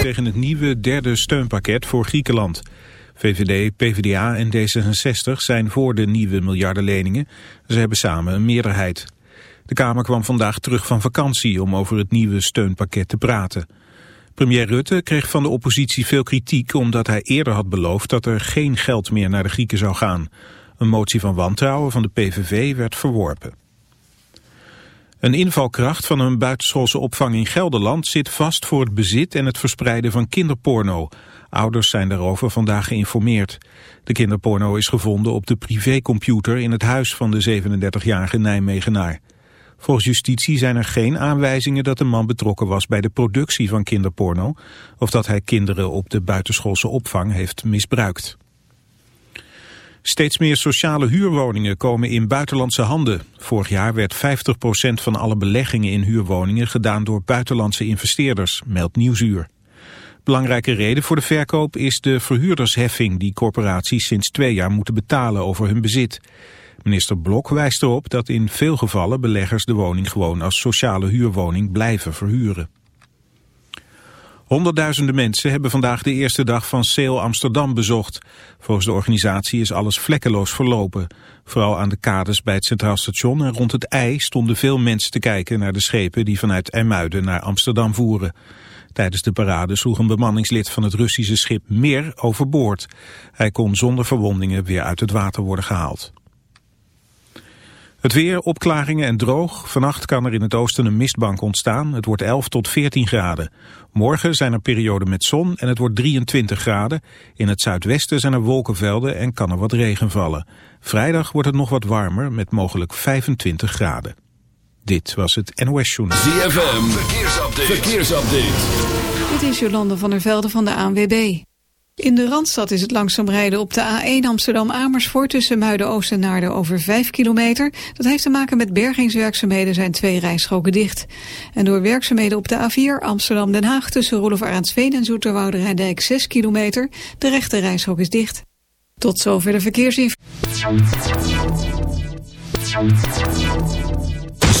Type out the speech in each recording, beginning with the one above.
Tegen het nieuwe derde steunpakket voor Griekenland. VVD, PvdA en D66 zijn voor de nieuwe miljardenleningen. Ze hebben samen een meerderheid. De Kamer kwam vandaag terug van vakantie om over het nieuwe steunpakket te praten. Premier Rutte kreeg van de oppositie veel kritiek omdat hij eerder had beloofd dat er geen geld meer naar de Grieken zou gaan. Een motie van wantrouwen van de PVV werd verworpen. Een invalkracht van een buitenschoolse opvang in Gelderland zit vast voor het bezit en het verspreiden van kinderporno. Ouders zijn daarover vandaag geïnformeerd. De kinderporno is gevonden op de privécomputer in het huis van de 37-jarige Nijmegenaar. Volgens justitie zijn er geen aanwijzingen dat de man betrokken was bij de productie van kinderporno of dat hij kinderen op de buitenschoolse opvang heeft misbruikt. Steeds meer sociale huurwoningen komen in buitenlandse handen. Vorig jaar werd 50% van alle beleggingen in huurwoningen gedaan door buitenlandse investeerders, meldt Nieuwsuur. Belangrijke reden voor de verkoop is de verhuurdersheffing die corporaties sinds twee jaar moeten betalen over hun bezit. Minister Blok wijst erop dat in veel gevallen beleggers de woning gewoon als sociale huurwoning blijven verhuren. Honderdduizenden mensen hebben vandaag de eerste dag van Sail Amsterdam bezocht. Volgens de organisatie is alles vlekkeloos verlopen. Vooral aan de kades bij het Centraal Station en rond het IJ stonden veel mensen te kijken naar de schepen die vanuit Ermuiden naar Amsterdam voeren. Tijdens de parade sloeg een bemanningslid van het Russische schip Meer overboord. Hij kon zonder verwondingen weer uit het water worden gehaald. Het weer, opklaringen en droog. Vannacht kan er in het oosten een mistbank ontstaan. Het wordt 11 tot 14 graden. Morgen zijn er perioden met zon en het wordt 23 graden. In het zuidwesten zijn er wolkenvelden en kan er wat regen vallen. Vrijdag wordt het nog wat warmer met mogelijk 25 graden. Dit was het NOS Journal. ZFM, verkeersupdate. verkeersupdate. Dit is Jolande van der Velde van de ANWB. In de Randstad is het langzaam rijden op de A1 Amsterdam-Amersfoort... tussen Muiden-Oost en Naarden over 5 kilometer. Dat heeft te maken met bergingswerkzaamheden zijn twee rijstroken dicht. En door werkzaamheden op de A4 Amsterdam-Den Haag... tussen Rolof Arendsveen en Zoeterwoude Rijndijk 6 kilometer. De rechte rijstrook is dicht. Tot zover de verkeersinformatie.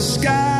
the sky.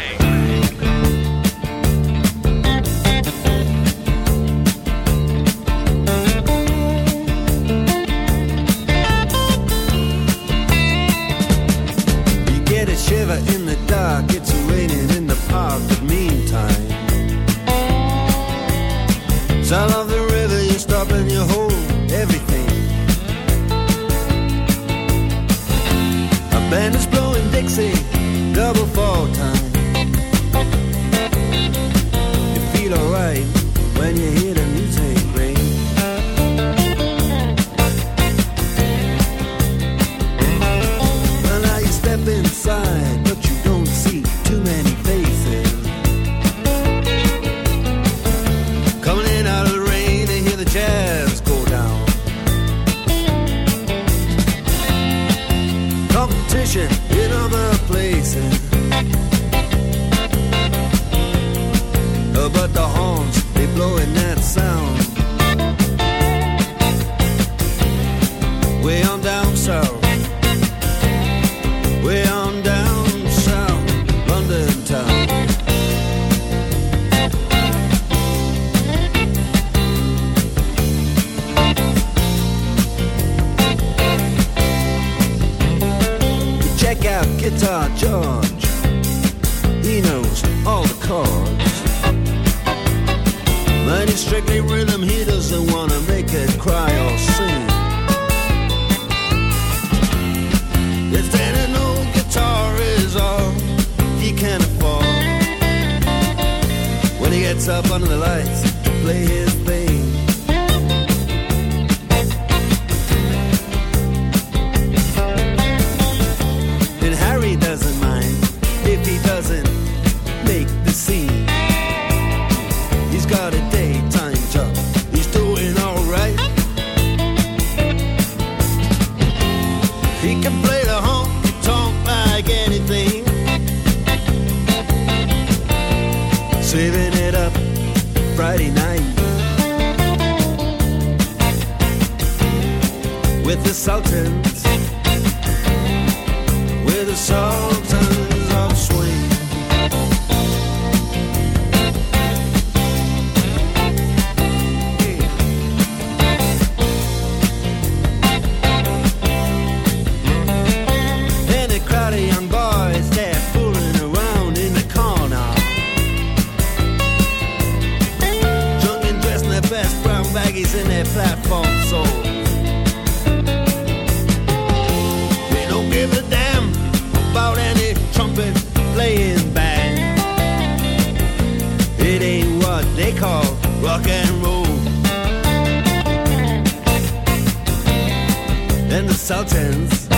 Sultans.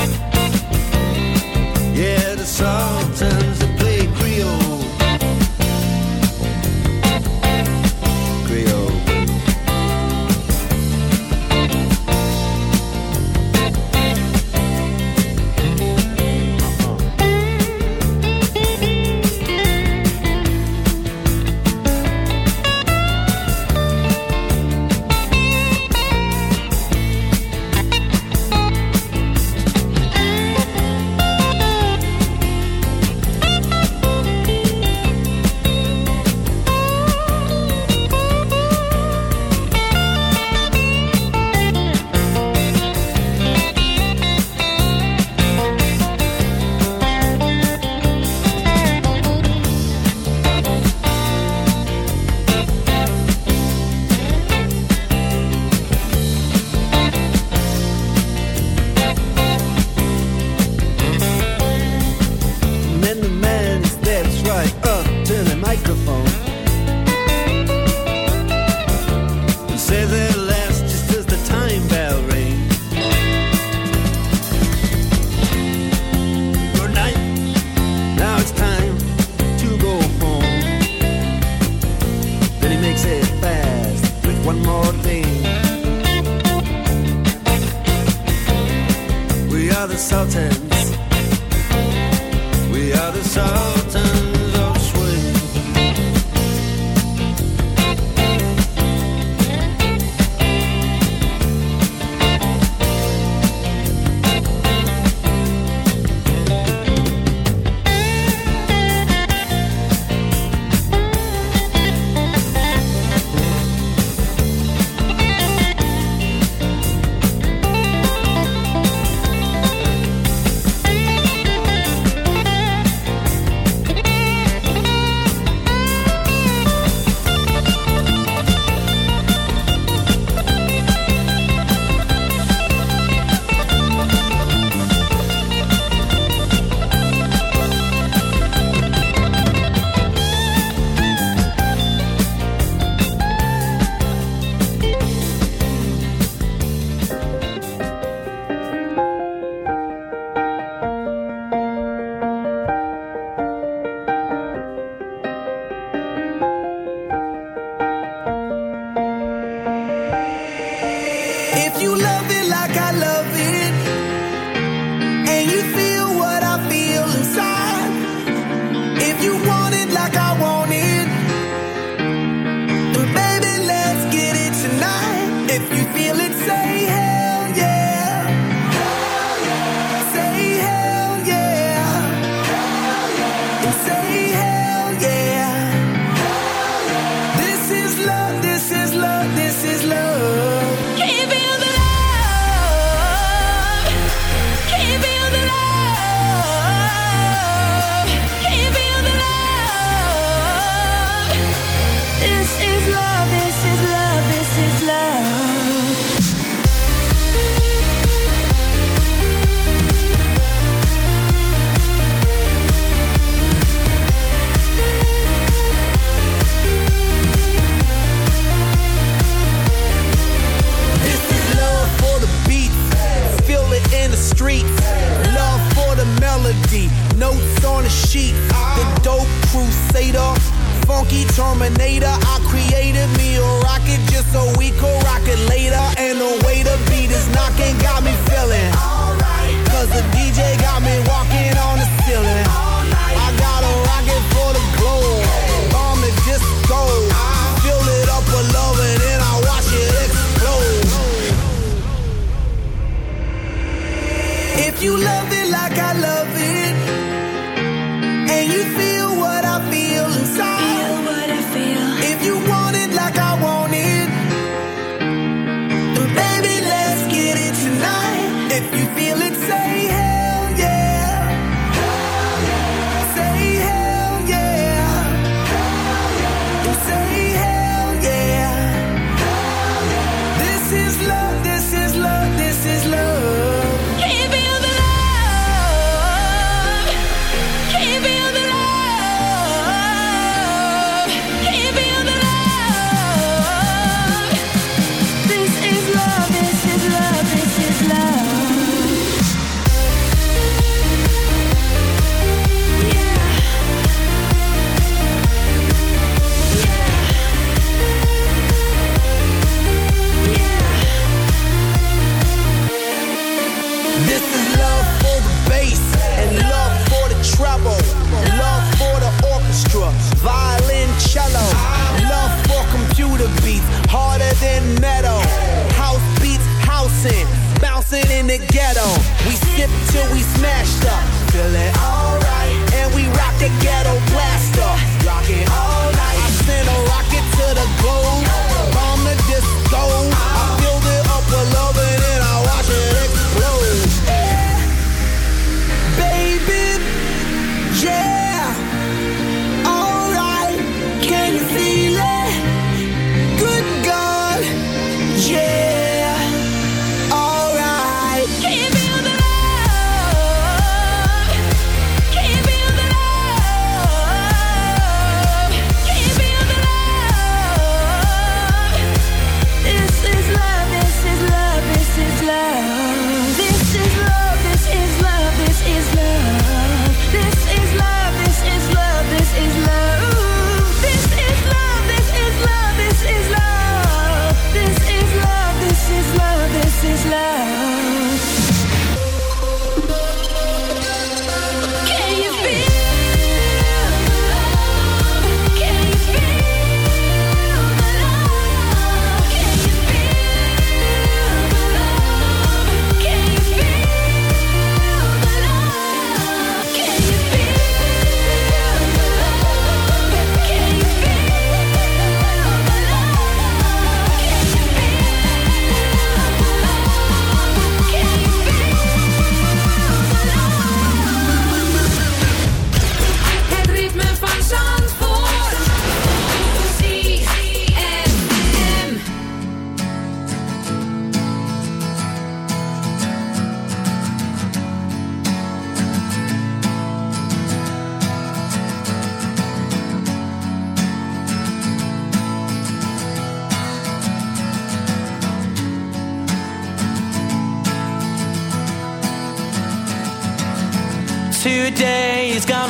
Yeah, the Sultans ghetto. We sip till we smashed up. Fill it up.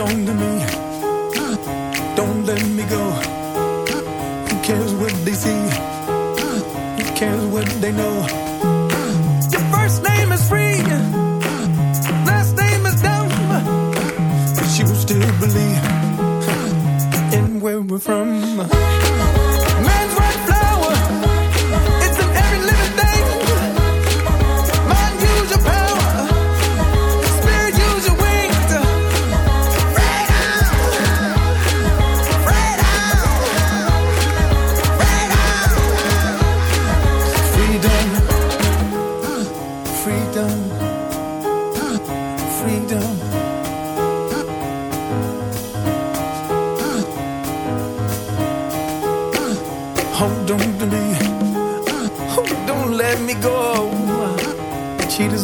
on to me. Don't let me go. Who cares what they see? Who cares what they know? Your first name is free. Last name is dumb. But you still believe in where we're from.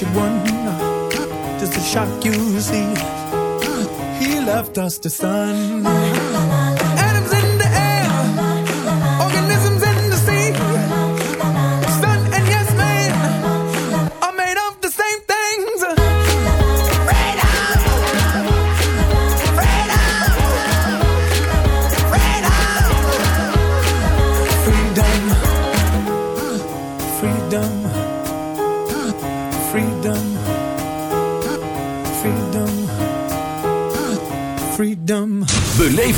you won. Just a shock you see. Ah, he left us to sun.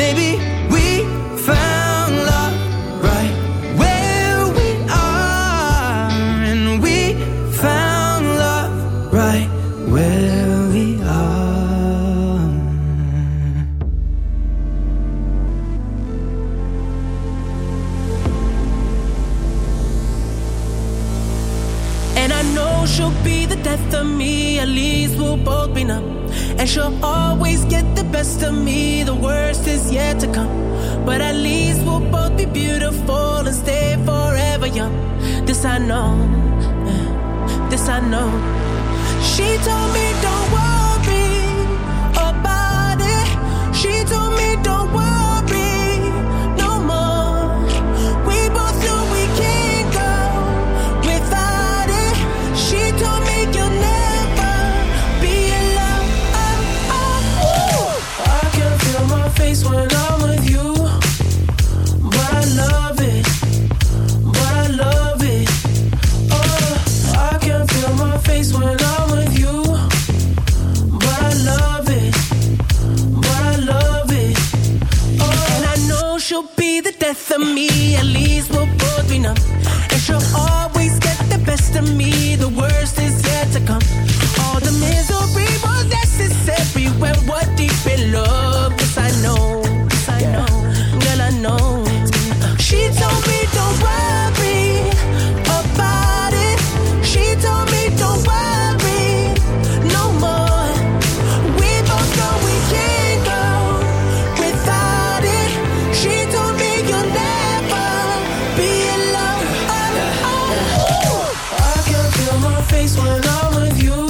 Maybe on my face when I'm with you.